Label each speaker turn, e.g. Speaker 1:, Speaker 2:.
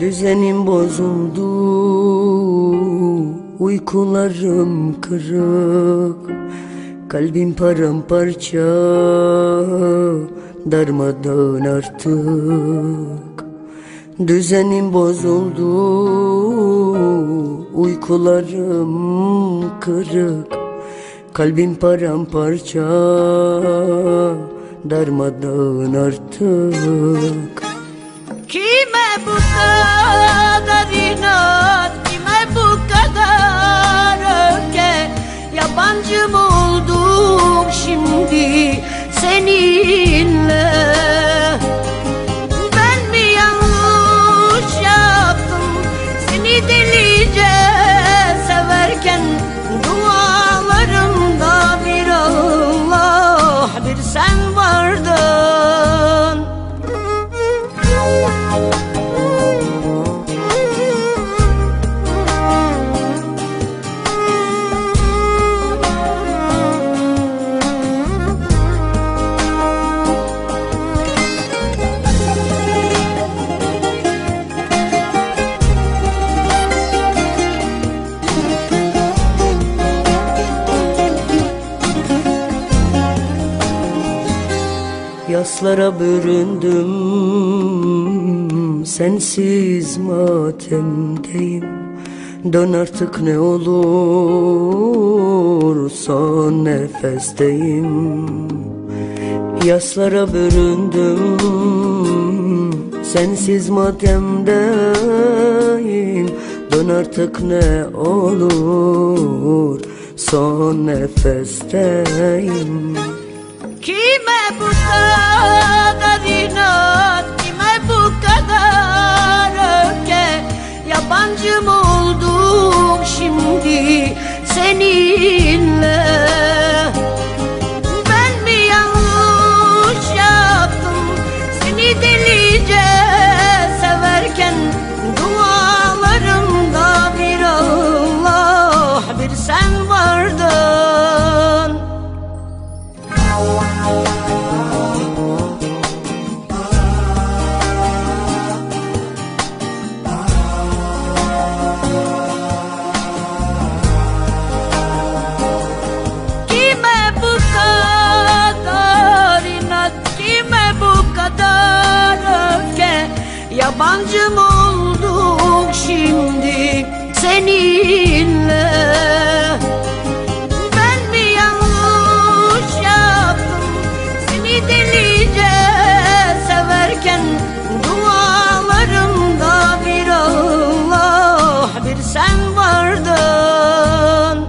Speaker 1: Düzenim bozuldu Uykularım kırık Kalbim paramparça Darmadan artık. Düzenim bozuldu Uykularım kırık Kalbim paramparça Darmadan artık
Speaker 2: Yabancı
Speaker 1: Yaslara büründüm Sensiz matemdeyim. Dön artık ne olur Son nefesteyim. Yaslara büründüm Sensiz matemdeyim. Dön artık ne olur Son nefesteyim.
Speaker 2: Kime bu kadar inat Kime bu kadar öfke? Yabancı mı oldum şimdi seninle. Ben mi yanlış yaptım? Seni delice severken Dualarımda bir Allah bir sen vardın Yabancım olduk şimdi seninle. Ben mi yanlış yaptım? Seni delice severken Dualarımda bir Allah bir sen vardın.